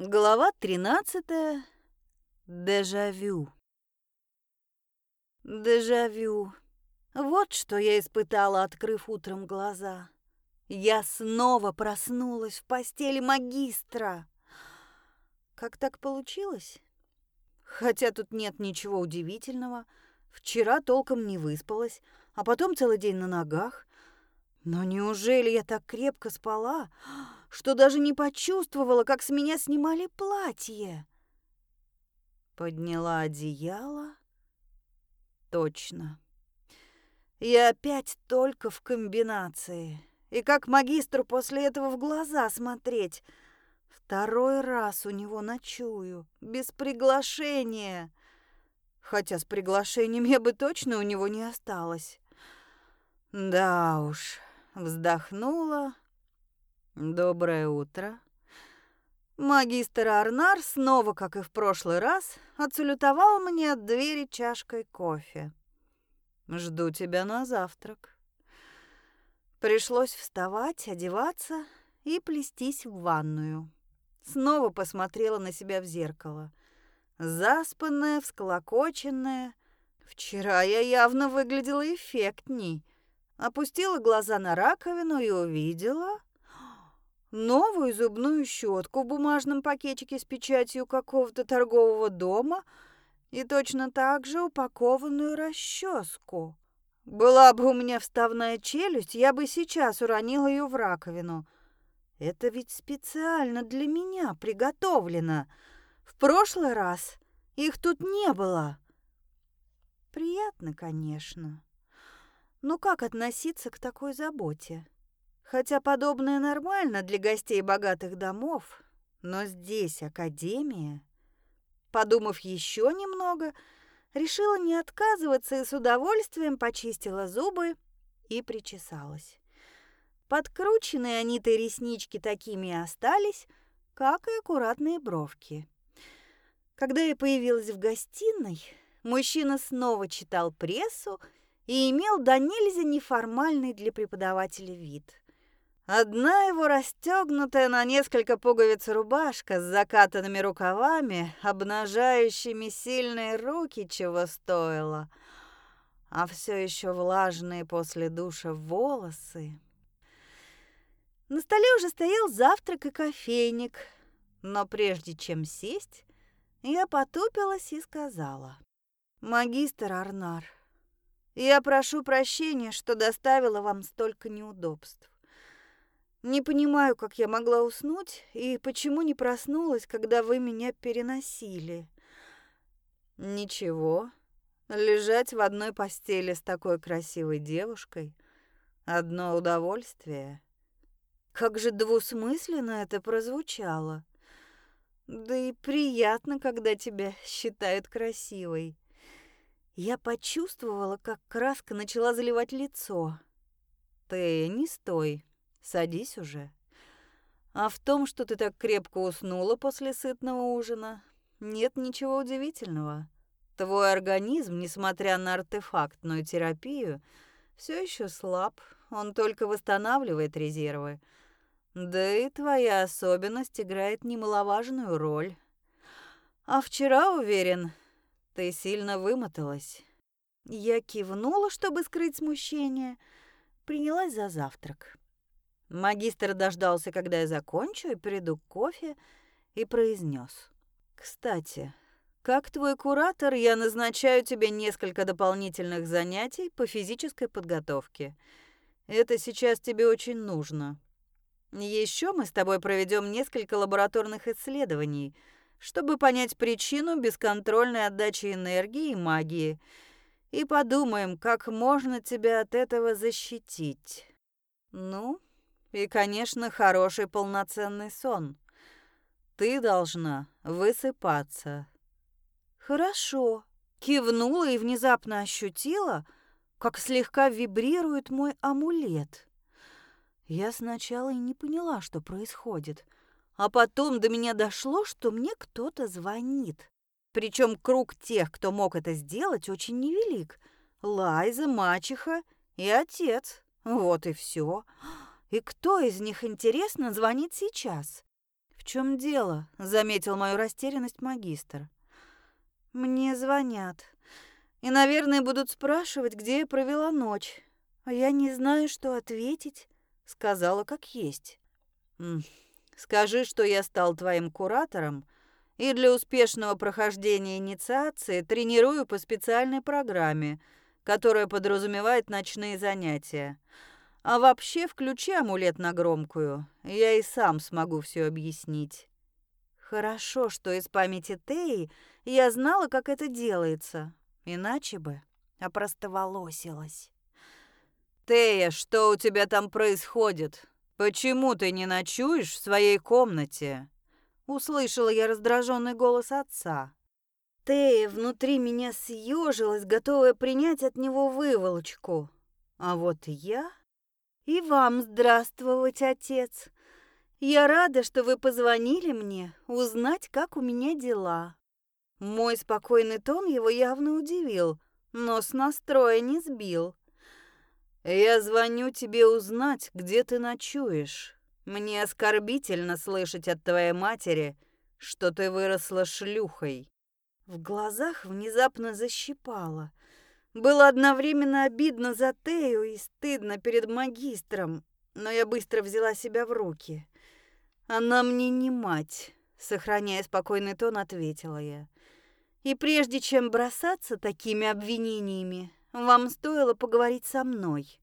Глава 13. Дежавю. Дежавю. Вот что я испытала, открыв утром глаза. Я снова проснулась в постели магистра. Как так получилось? Хотя тут нет ничего удивительного. Вчера толком не выспалась, а потом целый день на ногах. Но неужели я так крепко спала, что даже не почувствовала, как с меня снимали платье? Подняла одеяло. Точно. Я опять только в комбинации. И как магистру после этого в глаза смотреть? Второй раз у него ночую, без приглашения. Хотя с приглашением я бы точно у него не осталась. Да уж, вздохнула. Доброе утро. Магистр Арнар снова, как и в прошлый раз, отсалютовал мне от двери чашкой кофе. Жду тебя на завтрак. Пришлось вставать, одеваться и плестись в ванную. Снова посмотрела на себя в зеркало. Заспанная, всколокоченная. Вчера я явно выглядела эффектней. Опустила глаза на раковину и увидела новую зубную щетку в бумажном пакетике с печатью какого-то торгового дома и точно так же упакованную расческу. Была бы у меня вставная челюсть, я бы сейчас уронила ее в раковину. Это ведь специально для меня приготовлено. В прошлый раз их тут не было. Приятно, конечно. Но как относиться к такой заботе? Хотя подобное нормально для гостей богатых домов, но здесь академия. Подумав еще немного, решила не отказываться и с удовольствием почистила зубы и причесалась. Подкрученные они-то реснички такими и остались, как и аккуратные бровки. Когда я появилась в гостиной, мужчина снова читал прессу и имел до нельзя неформальный для преподавателя вид. Одна его расстегнутая на несколько пуговиц рубашка с закатанными рукавами, обнажающими сильные руки, чего стоило, а все еще влажные после душа волосы. На столе уже стоял завтрак и кофейник, но прежде чем сесть, я потупилась и сказала. «Магистр Арнар, я прошу прощения, что доставила вам столько неудобств. Не понимаю, как я могла уснуть и почему не проснулась, когда вы меня переносили. Ничего, лежать в одной постели с такой красивой девушкой — одно удовольствие. Как же двусмысленно это прозвучало. Да и приятно, когда тебя считают красивой. Я почувствовала, как краска начала заливать лицо. Ты не стой, садись уже. А в том, что ты так крепко уснула после сытного ужина, нет ничего удивительного. Твой организм, несмотря на артефактную терапию, все еще слаб, он только восстанавливает резервы. Да и твоя особенность играет немаловажную роль. А вчера, уверен, ты сильно вымоталась. Я кивнула, чтобы скрыть смущение, принялась за завтрак. Магистр дождался, когда я закончу, и приду к кофе, и произнес. «Кстати, как твой куратор, я назначаю тебе несколько дополнительных занятий по физической подготовке. Это сейчас тебе очень нужно. Еще мы с тобой проведем несколько лабораторных исследований — чтобы понять причину бесконтрольной отдачи энергии и магии, и подумаем, как можно тебя от этого защитить. Ну, и, конечно, хороший полноценный сон. Ты должна высыпаться. Хорошо. Кивнула и внезапно ощутила, как слегка вибрирует мой амулет. Я сначала и не поняла, что происходит — а потом до меня дошло, что мне кто-то звонит. Причем круг тех, кто мог это сделать, очень невелик. Лайза, мачеха и отец. Вот и все. И кто из них, интересно, звонит сейчас? В «В чем дело?» — заметил мою растерянность магистр. «Мне звонят. И, наверное, будут спрашивать, где я провела ночь. А я не знаю, что ответить», — сказала как есть. «Скажи, что я стал твоим куратором и для успешного прохождения инициации тренирую по специальной программе, которая подразумевает ночные занятия. А вообще включи амулет на громкую, я и сам смогу все объяснить. Хорошо, что из памяти Теи я знала, как это делается, иначе бы опростоволосилась. «Тея, что у тебя там происходит? Почему ты не ночуешь в своей комнате?» Услышала я раздраженный голос отца. Тея внутри меня съежилась, готовая принять от него выволочку. А вот я... И вам здравствовать, отец. Я рада, что вы позвонили мне узнать, как у меня дела. Мой спокойный тон его явно удивил, но с настроя не сбил. Я звоню тебе узнать, где ты ночуешь. Мне оскорбительно слышать от твоей матери, что ты выросла шлюхой. В глазах внезапно защипало. Было одновременно обидно за Тею и стыдно перед магистром, но я быстро взяла себя в руки. Она мне не мать, сохраняя спокойный тон, ответила я. И прежде чем бросаться такими обвинениями, вам стоило поговорить со мной.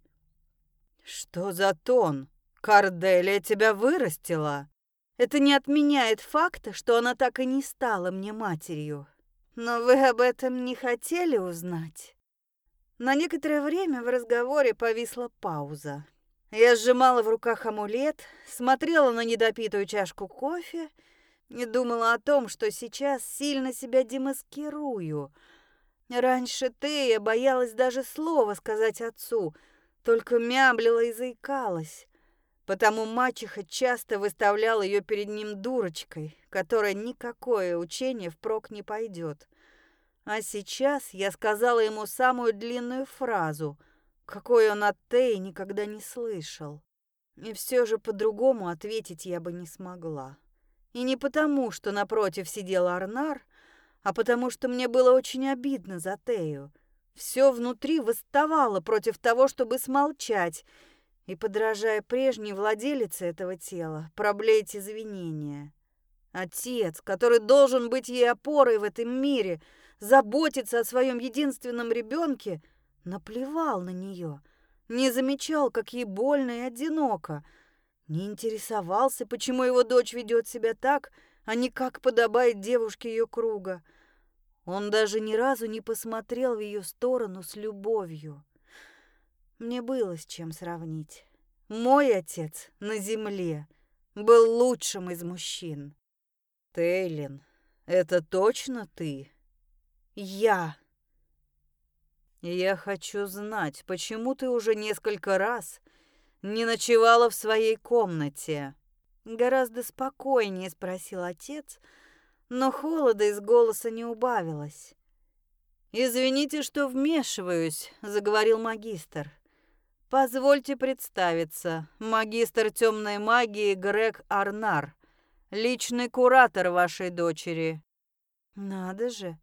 Что за тон? Карделия тебя вырастила. Это не отменяет факта, что она так и не стала мне матерью. Но вы об этом не хотели узнать. На некоторое время в разговоре повисла пауза. Я сжимала в руках амулет, смотрела на недопитую чашку кофе и думала о том, что сейчас сильно себя демаскирую. Раньше ты я боялась даже слова сказать отцу, только мямлила и заикалась. Потому мачеха часто выставляла ее перед ним дурочкой, которая никакое учение впрок не пойдет. А сейчас я сказала ему самую длинную фразу, какой он от Теи никогда не слышал. И все же по-другому ответить я бы не смогла. И не потому, что напротив сидел Арнар, а потому что мне было очень обидно за Тею. Все внутри восставало против того, чтобы смолчать и, подражая прежней владелице этого тела, проблеять извинения. Отец, который должен быть ей опорой в этом мире — заботиться о своем единственном ребенке, наплевал на нее, не замечал, как ей больно и одиноко, не интересовался, почему его дочь ведет себя так, а не как подобает девушке ее круга. Он даже ни разу не посмотрел в ее сторону с любовью. Мне было с чем сравнить. Мой отец на земле был лучшим из мужчин. Тейлин, это точно ты? Я. Я хочу знать, почему ты уже несколько раз не ночевала в своей комнате? Гораздо спокойнее спросил отец, но холода из голоса не убавилось. «Извините, что вмешиваюсь», — заговорил магистр. «Позвольте представиться. Магистр темной магии Грег Арнар, личный куратор вашей дочери». «Надо же,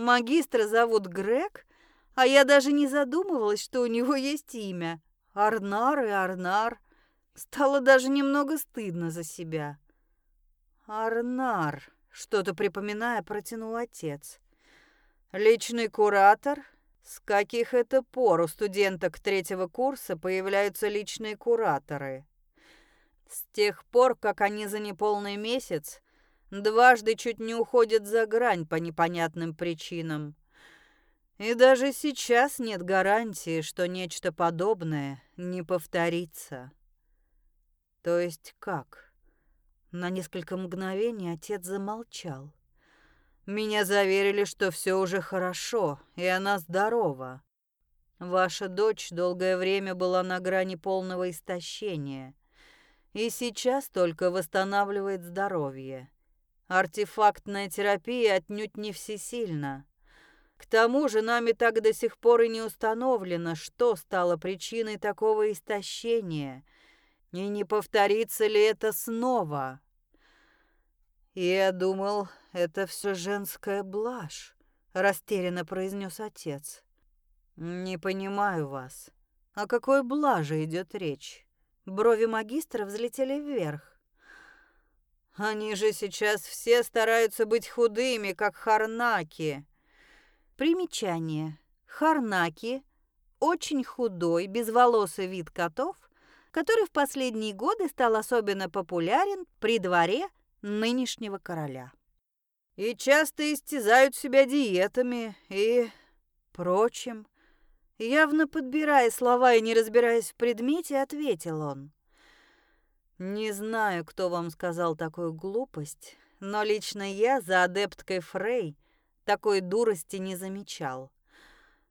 Магистра зовут Грег, а я даже не задумывалась, что у него есть имя. Арнар и Арнар. Стало даже немного стыдно за себя. Арнар, что-то припоминая, протянул отец. Личный куратор? С каких это пор у студенток третьего курса появляются личные кураторы? С тех пор, как они за неполный месяц дважды чуть не уходит за грань по непонятным причинам. И даже сейчас нет гарантии, что нечто подобное не повторится. То есть как? На несколько мгновений отец замолчал. Меня заверили, что все уже хорошо, и она здорова. Ваша дочь долгое время была на грани полного истощения, и сейчас только восстанавливает здоровье. Артефактная терапия отнюдь не всесильна. К тому же нами так до сих пор и не установлено, что стало причиной такого истощения, и не повторится ли это снова. «Я думал, это все женская блажь», — растерянно произнес отец. «Не понимаю вас. О какой блаже идет речь?» Брови магистра взлетели вверх. «Они же сейчас все стараются быть худыми, как харнаки». Примечание. Харнаки – очень худой, безволосый вид котов, который в последние годы стал особенно популярен при дворе нынешнего короля. И часто истязают себя диетами и прочим. Явно подбирая слова и не разбираясь в предмете, ответил он. «Не знаю, кто вам сказал такую глупость, но лично я за адепткой Фрей такой дурости не замечал.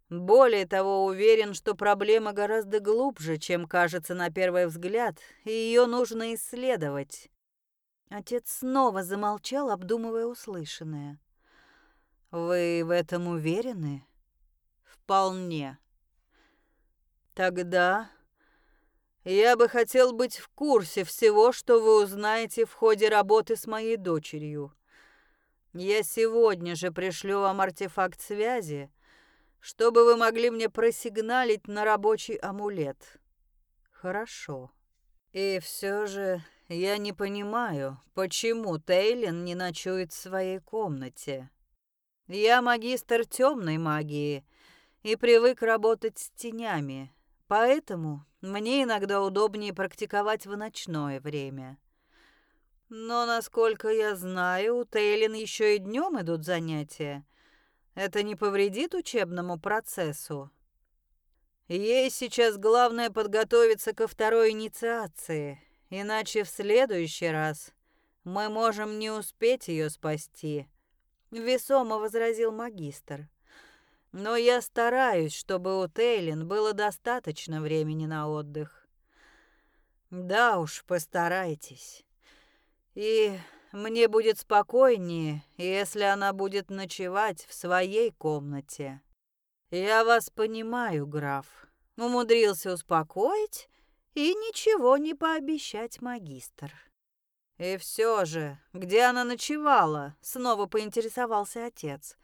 Более того, уверен, что проблема гораздо глубже, чем кажется на первый взгляд, и ее нужно исследовать. Отец снова замолчал, обдумывая услышанное. «Вы в этом уверены?» «Вполне». «Тогда я бы хотел быть в курсе всего, что вы узнаете в ходе работы с моей дочерью. Я сегодня же пришлю вам артефакт связи, чтобы вы могли мне просигналить на рабочий амулет». «Хорошо. И все же я не понимаю, почему Тейлин не ночует в своей комнате. Я магистр темной магии и привык работать с тенями, поэтому мне иногда удобнее практиковать в ночное время. Но, насколько я знаю, у Тейлин еще и днем идут занятия. Это не повредит учебному процессу. Ей сейчас главное подготовиться ко второй инициации, Иначе в следующий раз мы можем не успеть ее спасти», — весомо возразил магистр. «Но я стараюсь, чтобы у Тейлин было достаточно времени на отдых». «Да уж, постарайтесь. И мне будет спокойнее, если она будет ночевать в своей комнате». «Я вас понимаю, граф», — умудрился успокоить и ничего не пообещать магистр. «И все же, где она ночевала?» — снова поинтересовался отец.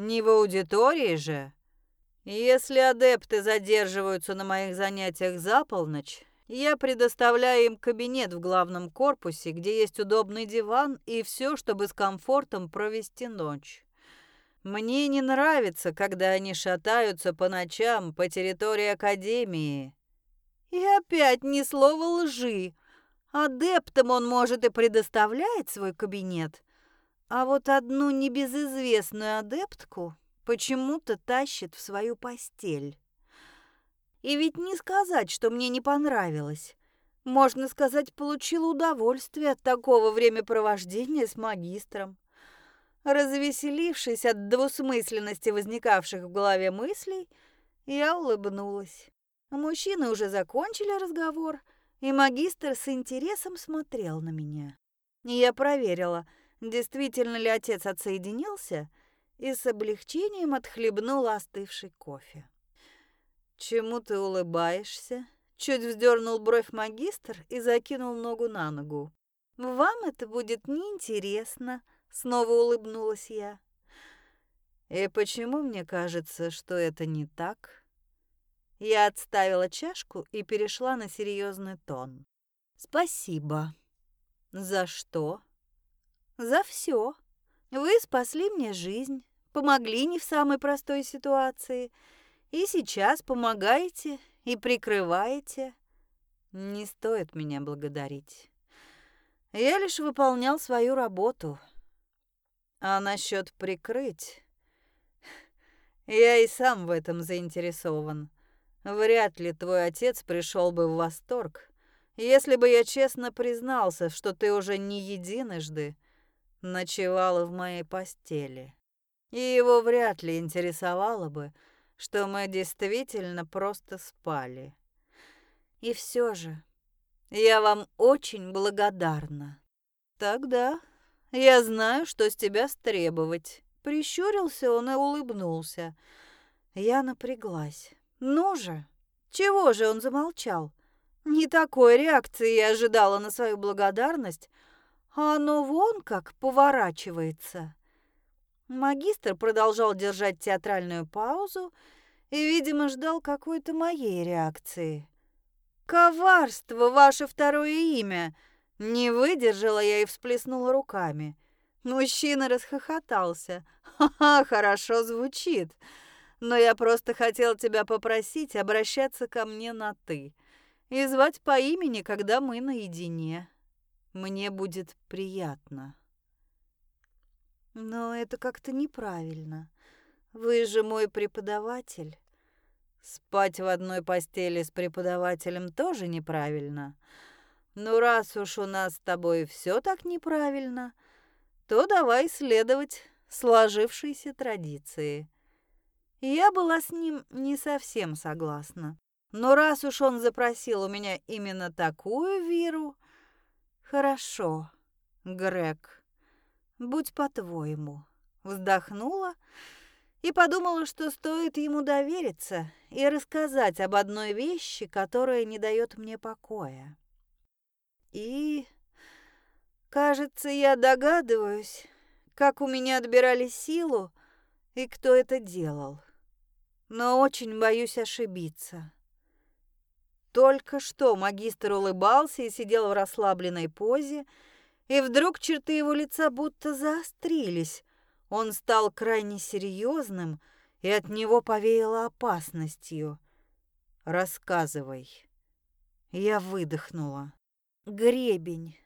«Не в аудитории же?» «Если адепты задерживаются на моих занятиях за полночь, я предоставляю им кабинет в главном корпусе, где есть удобный диван и все, чтобы с комфортом провести ночь. Мне не нравится, когда они шатаются по ночам по территории Академии, и опять ни слова лжи. Адептам он, может, и предоставляет свой кабинет, а вот одну небезызвестную адептку почему-то тащит в свою постель. И ведь не сказать, что мне не понравилось. Можно сказать, получила удовольствие от такого времяпровождения с магистром. Развеселившись от двусмысленности возникавших в голове мыслей, я улыбнулась. Мужчины уже закончили разговор, и магистр с интересом смотрел на меня. Я проверила, действительно ли отец отсоединился, и с облегчением отхлебнула остывший кофе. «Чему ты улыбаешься?» Чуть вздернул бровь магистр и закинул ногу на ногу. «Вам это будет неинтересно», — снова улыбнулась я. «И почему мне кажется, что это не так?» Я отставила чашку и перешла на серьезный тон. «Спасибо». «За что?» «За все. Вы спасли мне жизнь, помогли не в самой простой ситуации, и сейчас помогаете и прикрываете. Не стоит меня благодарить. Я лишь выполнял свою работу. А насчет прикрыть... Я и сам в этом заинтересован. Вряд ли твой отец пришел бы в восторг, если бы я честно признался, что ты уже не единожды ночевала в моей постели. И его вряд ли интересовало бы, что мы действительно просто спали. И все же я вам очень благодарна. Тогда я знаю, что с тебя стребовать. Прищурился он и улыбнулся. Я напряглась. Ну же, чего же он замолчал? Не такой реакции я ожидала на свою благодарность, А оно вон как поворачивается. Магистр продолжал держать театральную паузу и, видимо, ждал какой-то моей реакции. «Коварство — ваше второе имя!» Не выдержала я и всплеснула руками. Мужчина расхохотался. «Ха-ха, хорошо звучит. Но я просто хотел тебя попросить обращаться ко мне на «ты» и звать по имени, когда мы наедине. Мне будет приятно». Но это как-то неправильно. Вы же мой преподаватель. Спать в одной постели с преподавателем тоже неправильно. Ну, раз уж у нас с тобой все так неправильно, то давай следовать сложившейся традиции. Я была с ним не совсем согласна. Но раз уж он запросил у меня именно такую виру... Хорошо, Грег, будь по-твоему. Вздохнула и подумала, что стоит ему довериться и рассказать об одной вещи, которая не дает мне покоя. И, кажется, я догадываюсь, как у меня отбирали силу и кто это делал. Но очень боюсь ошибиться. Только что магистр улыбался и сидел в расслабленной позе, и вдруг черты его лица будто заострились. Он стал крайне серьезным, и от него повеяло опасностью. «Рассказывай». Я выдохнула. Гребень.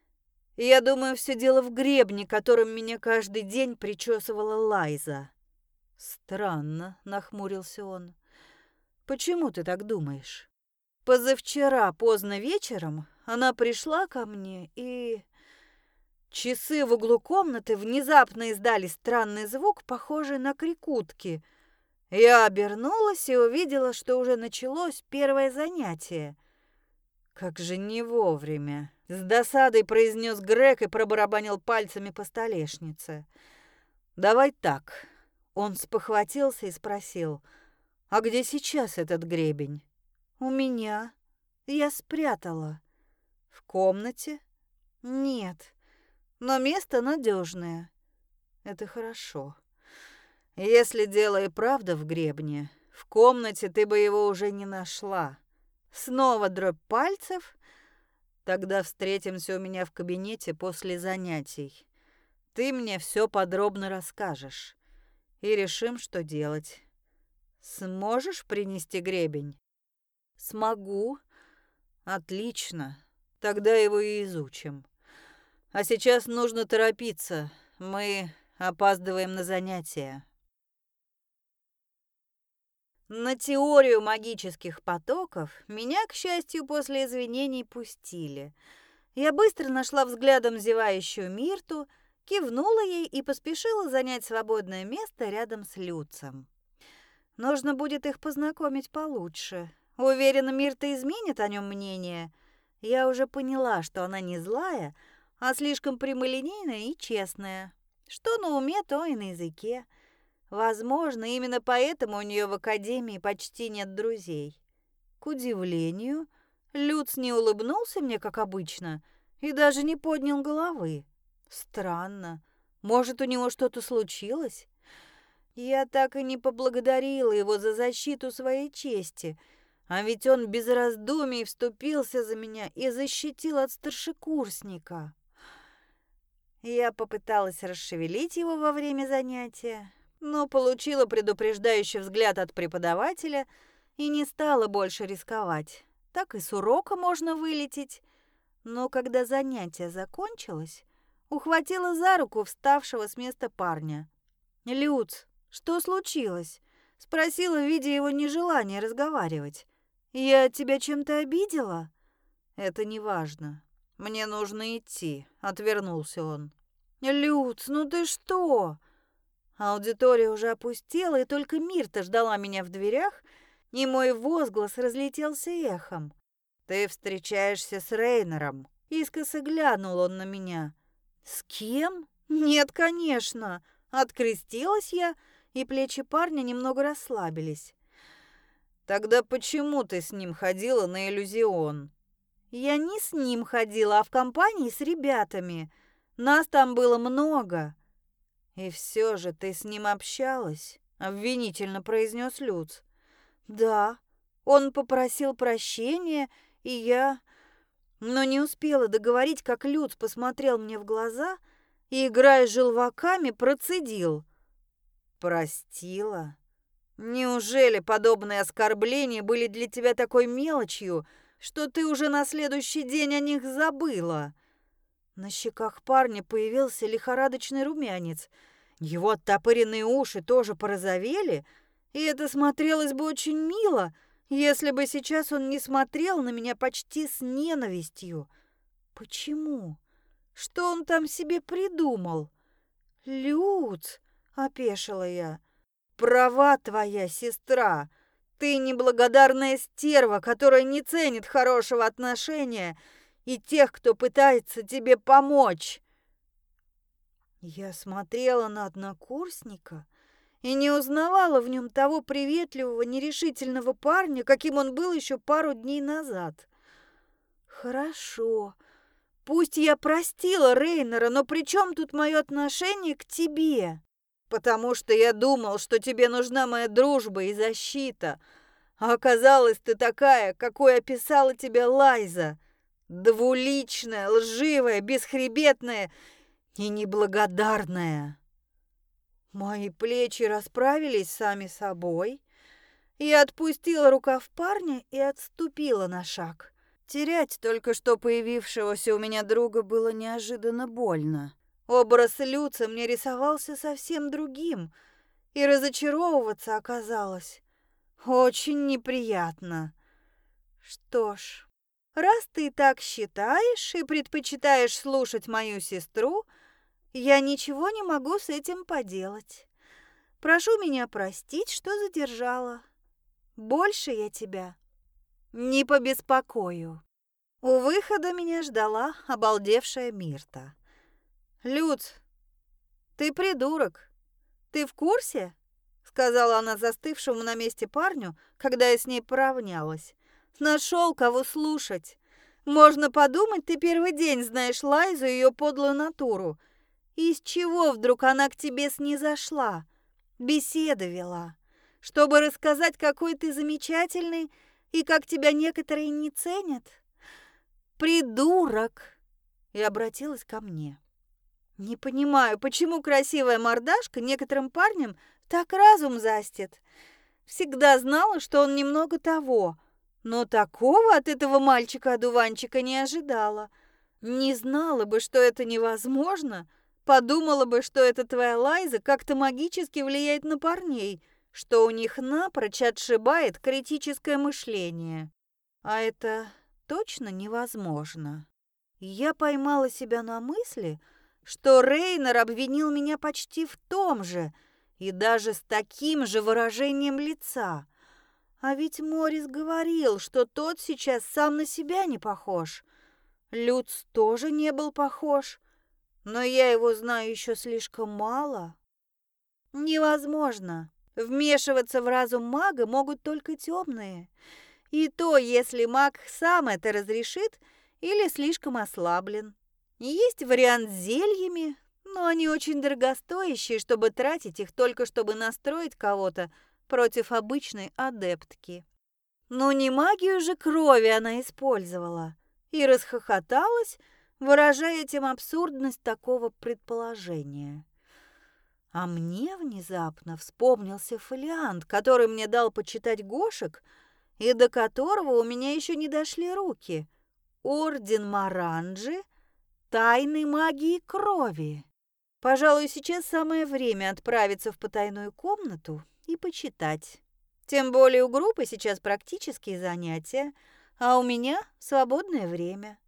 Я думаю, все дело в гребне, которым меня каждый день причесывала Лайза. Странно, нахмурился он. Почему ты так думаешь? Позавчера поздно вечером она пришла ко мне и... Часы в углу комнаты внезапно издали странный звук, похожий на крикутки. Я обернулась и увидела, что уже началось первое занятие. Как же не вовремя. С досадой произнес Грег и пробарабанил пальцами по столешнице. «Давай так». Он спохватился и спросил, «А где сейчас этот гребень?» «У меня. Я спрятала». «В комнате?» «Нет, но место надежное. «Это хорошо. Если дело и правда в гребне, в комнате ты бы его уже не нашла». Снова дробь пальцев, Тогда встретимся у меня в кабинете после занятий. Ты мне все подробно расскажешь. И решим, что делать. Сможешь принести гребень? Смогу. Отлично. Тогда его и изучим. А сейчас нужно торопиться. Мы опаздываем на занятия. На теорию магических потоков меня, к счастью, после извинений пустили. Я быстро нашла взглядом зевающую Мирту, кивнула ей и поспешила занять свободное место рядом с Люцем. Нужно будет их познакомить получше. Уверена, Мирта изменит о нем мнение. Я уже поняла, что она не злая, а слишком прямолинейная и честная. Что на уме, то и на языке. Возможно, именно поэтому у нее в академии почти нет друзей. К удивлению, Люц не улыбнулся мне, как обычно, и даже не поднял головы. Странно. Может, у него что-то случилось? Я так и не поблагодарила его за защиту своей чести, а ведь он без раздумий вступился за меня и защитил от старшекурсника. Я попыталась расшевелить его во время занятия, но получила предупреждающий взгляд от преподавателя и не стала больше рисковать. Так и с урока можно вылететь. Но когда занятие закончилось, ухватила за руку вставшего с места парня. «Люц, что случилось?» — спросила, видя его нежелание разговаривать. «Я тебя чем-то обидела?» «Это не важно. Мне нужно идти», — отвернулся он. «Люц, ну ты что?» Аудитория уже опустела, и только Мирта ждала меня в дверях, и мой возглас разлетелся эхом. «Ты встречаешься с Рейнером?» Искоса глянул он на меня. «С кем? Нет, конечно!» Открестилась я, и плечи парня немного расслабились. «Тогда почему ты с ним ходила на иллюзион?» «Я не с ним ходила, а в компании с ребятами. Нас там было много. И все же ты с ним общалась, обвинительно произнес Люц. Да, он попросил прощения, и я... Но не успела договорить, как Люц посмотрел мне в глаза и, играя желваками, процедил. «Простила? Неужели подобные оскорбления были для тебя такой мелочью, что ты уже на следующий день о них забыла?» На щеках парня появился лихорадочный румянец. Его оттопыренные уши тоже порозовели, и это смотрелось бы очень мило, если бы сейчас он не смотрел на меня почти с ненавистью. Почему? Что он там себе придумал? Люц, опешила я. Права твоя сестра. Ты неблагодарная стерва, которая не ценит хорошего отношения и тех, кто пытается тебе помочь. Я смотрела на однокурсника и не узнавала в нем того приветливого, нерешительного парня, каким он был еще пару дней назад. Хорошо. Пусть я простила Рейнера, но при чем тут мое отношение к тебе? Потому что я думал, что тебе нужна моя дружба и защита. А оказалось, ты такая, какой описала тебя Лайза. Двуличная, лживая, бесхребетная и неблагодарная. Мои плечи расправились сами собой. Я отпустила рукав парня и отступила на шаг. Терять только что появившегося у меня друга было неожиданно больно. Образ Люца мне рисовался совсем другим, и разочаровываться оказалось очень неприятно. Что ж, Раз ты так считаешь и предпочитаешь слушать мою сестру, я ничего не могу с этим поделать. Прошу меня простить, что задержала. Больше я тебя не побеспокою. У выхода меня ждала обалдевшая Мирта. «Люц, ты придурок. Ты в курсе?» Сказала она застывшему на месте парню, когда я с ней поравнялась. Нашел кого слушать. Можно подумать, ты первый день знаешь Лайзу и ее подлую натуру. Из чего вдруг она к тебе снизошла? Беседа вела, чтобы рассказать, какой ты замечательный и как тебя некоторые не ценят. Придурок! И обратилась ко мне. Не понимаю, почему красивая мордашка некоторым парням так разум застит. Всегда знала, что он немного того, но такого от этого мальчика-одуванчика не ожидала. Не знала бы, что это невозможно, подумала бы, что эта твоя Лайза как-то магически влияет на парней, что у них напрочь отшибает критическое мышление. А это точно невозможно. Я поймала себя на мысли, что Рейнер обвинил меня почти в том же и даже с таким же выражением лица – а ведь Морис говорил, что тот сейчас сам на себя не похож. Люц тоже не был похож, но я его знаю еще слишком мало. Невозможно. Вмешиваться в разум мага могут только темные. И то, если маг сам это разрешит или слишком ослаблен. Есть вариант с зельями, но они очень дорогостоящие, чтобы тратить их только чтобы настроить кого-то против обычной адептки. Но не магию же крови она использовала и расхохоталась, выражая этим абсурдность такого предположения. А мне внезапно вспомнился фолиант, который мне дал почитать Гошек, и до которого у меня еще не дошли руки. Орден Маранджи тайны магии крови. Пожалуй, сейчас самое время отправиться в потайную комнату и почитать. Тем более у группы сейчас практические занятия, а у меня свободное время.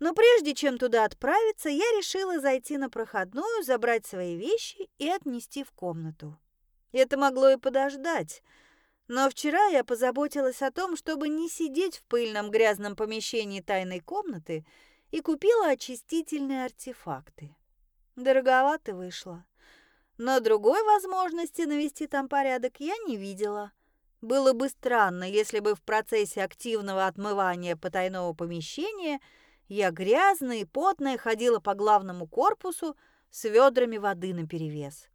Но прежде чем туда отправиться, я решила зайти на проходную, забрать свои вещи и отнести в комнату. Это могло и подождать. Но вчера я позаботилась о том, чтобы не сидеть в пыльном грязном помещении тайной комнаты и купила очистительные артефакты. Дороговато вышло. Но другой возможности навести там порядок я не видела. Было бы странно, если бы в процессе активного отмывания потайного помещения Я грязная и потная ходила по главному корпусу с ведрами воды наперевес.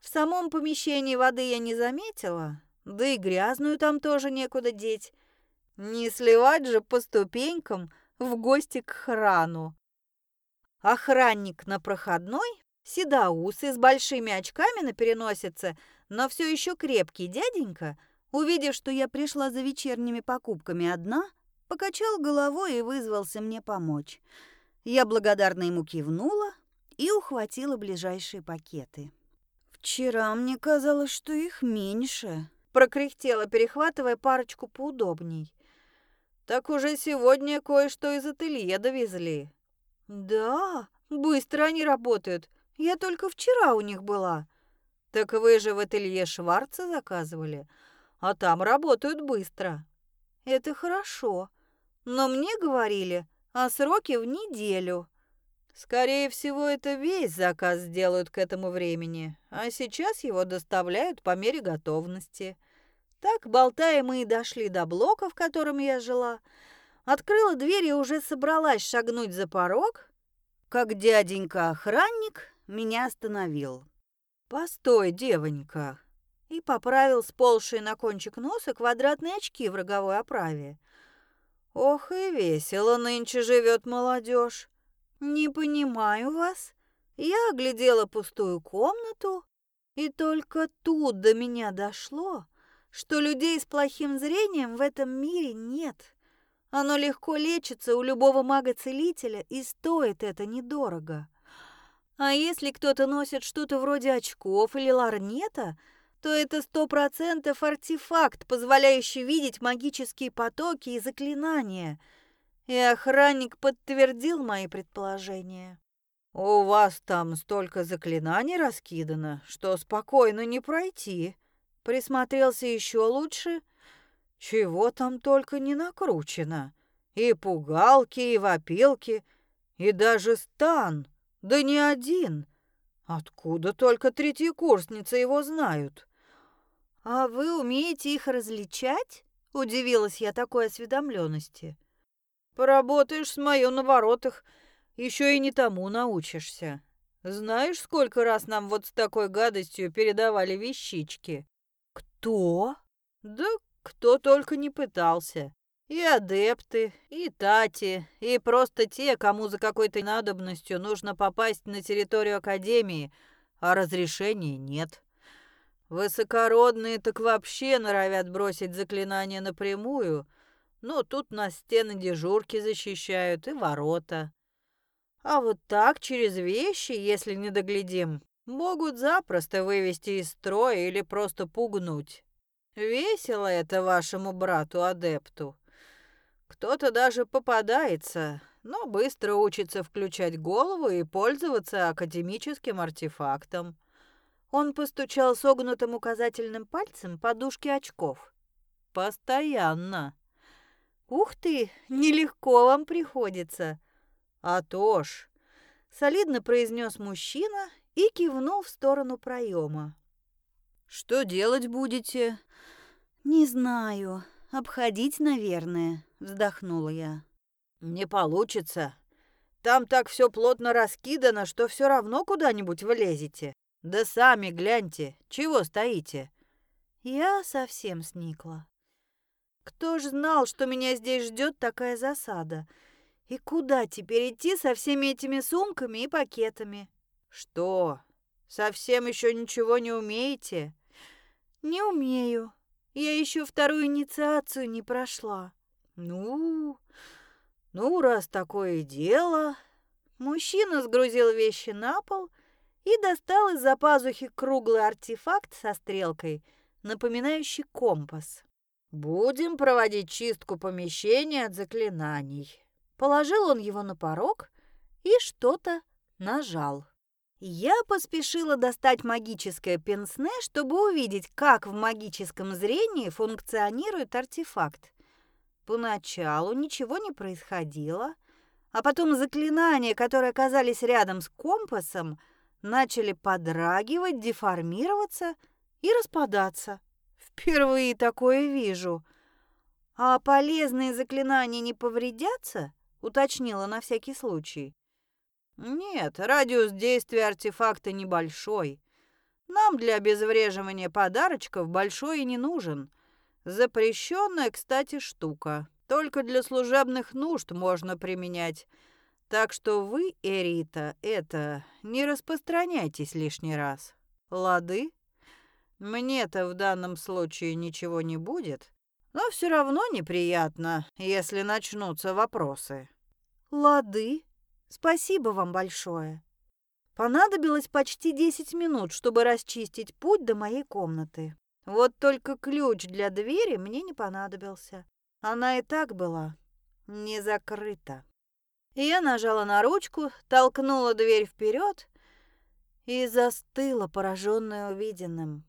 В самом помещении воды я не заметила, да и грязную там тоже некуда деть. Не сливать же по ступенькам в гости к храну. Охранник на проходной, седоусый с большими очками на переносице, но все еще крепкий дяденька, увидев, что я пришла за вечерними покупками одна, покачал головой и вызвался мне помочь. Я благодарно ему кивнула и ухватила ближайшие пакеты. «Вчера мне казалось, что их меньше», — прокряхтела, перехватывая парочку поудобней. «Так уже сегодня кое-что из ателье довезли». «Да, быстро они работают. Я только вчера у них была». «Так вы же в ателье Шварца заказывали, а там работают быстро». «Это хорошо. Но мне говорили о сроке в неделю. Скорее всего, это весь заказ сделают к этому времени, а сейчас его доставляют по мере готовности. Так, болтая, мы и дошли до блока, в котором я жила. Открыла дверь и уже собралась шагнуть за порог, как дяденька-охранник меня остановил. «Постой, девонька!» и поправил сползшие на кончик носа квадратные очки в роговой оправе. Ох и весело нынче живет молодежь. Не понимаю вас. Я оглядела пустую комнату, и только тут до меня дошло, что людей с плохим зрением в этом мире нет. Оно легко лечится у любого мага-целителя, и стоит это недорого. А если кто-то носит что-то вроде очков или ларнета – то это сто процентов артефакт, позволяющий видеть магические потоки и заклинания. И охранник подтвердил мои предположения. «У вас там столько заклинаний раскидано, что спокойно не пройти». Присмотрелся еще лучше. Чего там только не накручено. И пугалки, и вопилки, и даже стан. Да не один. Откуда только третьекурсницы его знают? «А вы умеете их различать?» – удивилась я такой осведомленности. «Поработаешь с моё на воротах, еще и не тому научишься. Знаешь, сколько раз нам вот с такой гадостью передавали вещички?» «Кто?» «Да кто только не пытался. И адепты, и тати, и просто те, кому за какой-то надобностью нужно попасть на территорию Академии, а разрешения нет». Высокородные так вообще норовят бросить заклинание напрямую, но тут на стены дежурки защищают и ворота. А вот так через вещи, если не доглядим, могут запросто вывести из строя или просто пугнуть. Весело это вашему брату-адепту. Кто-то даже попадается, но быстро учится включать голову и пользоваться академическим артефактом. Он постучал согнутым указательным пальцем подушки очков. «Постоянно». «Ух ты, нелегко вам приходится». «А то ж», — солидно произнес мужчина и кивнул в сторону проема. «Что делать будете?» «Не знаю. Обходить, наверное», — вздохнула я. «Не получится. Там так все плотно раскидано, что все равно куда-нибудь влезете. Да сами гляньте, чего стоите? Я совсем сникла. Кто ж знал, что меня здесь ждет такая засада? И куда теперь идти со всеми этими сумками и пакетами? Что, совсем еще ничего не умеете? Не умею. Я еще вторую инициацию не прошла. Ну, ну, раз такое дело... Мужчина сгрузил вещи на пол и достал из-за пазухи круглый артефакт со стрелкой, напоминающий компас. «Будем проводить чистку помещения от заклинаний». Положил он его на порог и что-то нажал. Я поспешила достать магическое пенсне, чтобы увидеть, как в магическом зрении функционирует артефакт. Поначалу ничего не происходило, а потом заклинания, которые оказались рядом с компасом – начали подрагивать, деформироваться и распадаться. Впервые такое вижу. А полезные заклинания не повредятся? Уточнила на всякий случай. Нет, радиус действия артефакта небольшой. Нам для обезвреживания подарочков большой и не нужен. Запрещенная, кстати, штука. Только для служебных нужд можно применять. Так что вы, Эрита, это, не распространяйтесь лишний раз. Лады? Мне-то в данном случае ничего не будет, но все равно неприятно, если начнутся вопросы. Лады. Спасибо вам большое. Понадобилось почти десять минут, чтобы расчистить путь до моей комнаты. Вот только ключ для двери мне не понадобился. Она и так была не закрыта. Я нажала на ручку, толкнула дверь вперед и застыла, пораженная увиденным.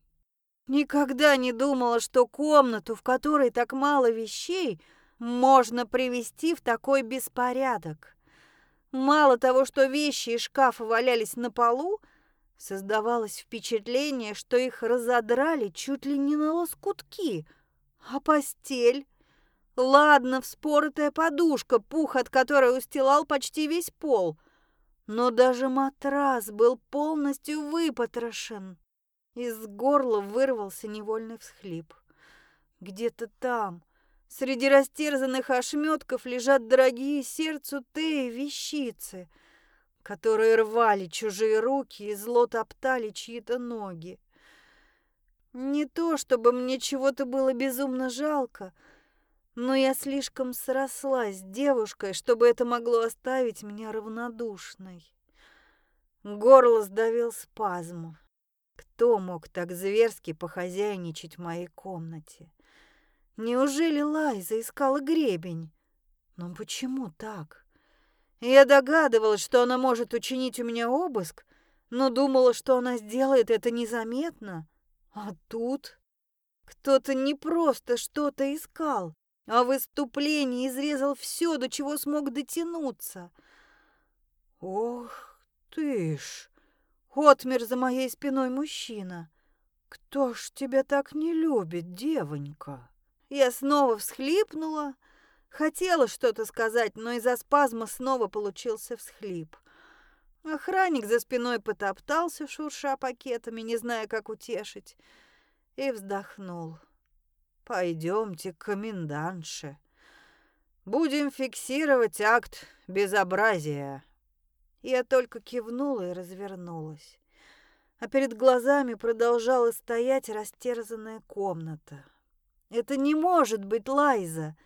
Никогда не думала, что комнату, в которой так мало вещей, можно привести в такой беспорядок. Мало того, что вещи из шкафа валялись на полу, создавалось впечатление, что их разодрали чуть ли не на лоскутки, а постель... Ладно, вспоротая подушка, пух от которой устилал почти весь пол, но даже матрас был полностью выпотрошен. Из горла вырвался невольный всхлип. Где-то там, среди растерзанных ошметков, лежат дорогие сердцу Теи вещицы, которые рвали чужие руки и зло топтали чьи-то ноги. Не то, чтобы мне чего-то было безумно жалко, но я слишком срослась с девушкой, чтобы это могло оставить меня равнодушной. Горло сдавил спазм. Кто мог так зверски похозяйничать в моей комнате? Неужели Лайза искала гребень? Но почему так? Я догадывалась, что она может учинить у меня обыск, но думала, что она сделает это незаметно. А тут кто-то не просто что-то искал, а в выступлении изрезал все, до чего смог дотянуться. Ох ты ж! Отмер за моей спиной мужчина. «Кто ж тебя так не любит, девонька?» Я снова всхлипнула. Хотела что-то сказать, но из-за спазма снова получился всхлип. Охранник за спиной потоптался, шурша пакетами, не зная, как утешить, и вздохнул. «Пойдемте к комендантше. Будем фиксировать акт безобразия». Я только кивнула и развернулась. А перед глазами продолжала стоять растерзанная комната. Это не может быть Лайза.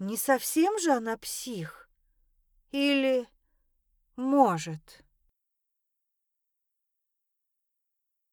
Не совсем же она псих? Или может?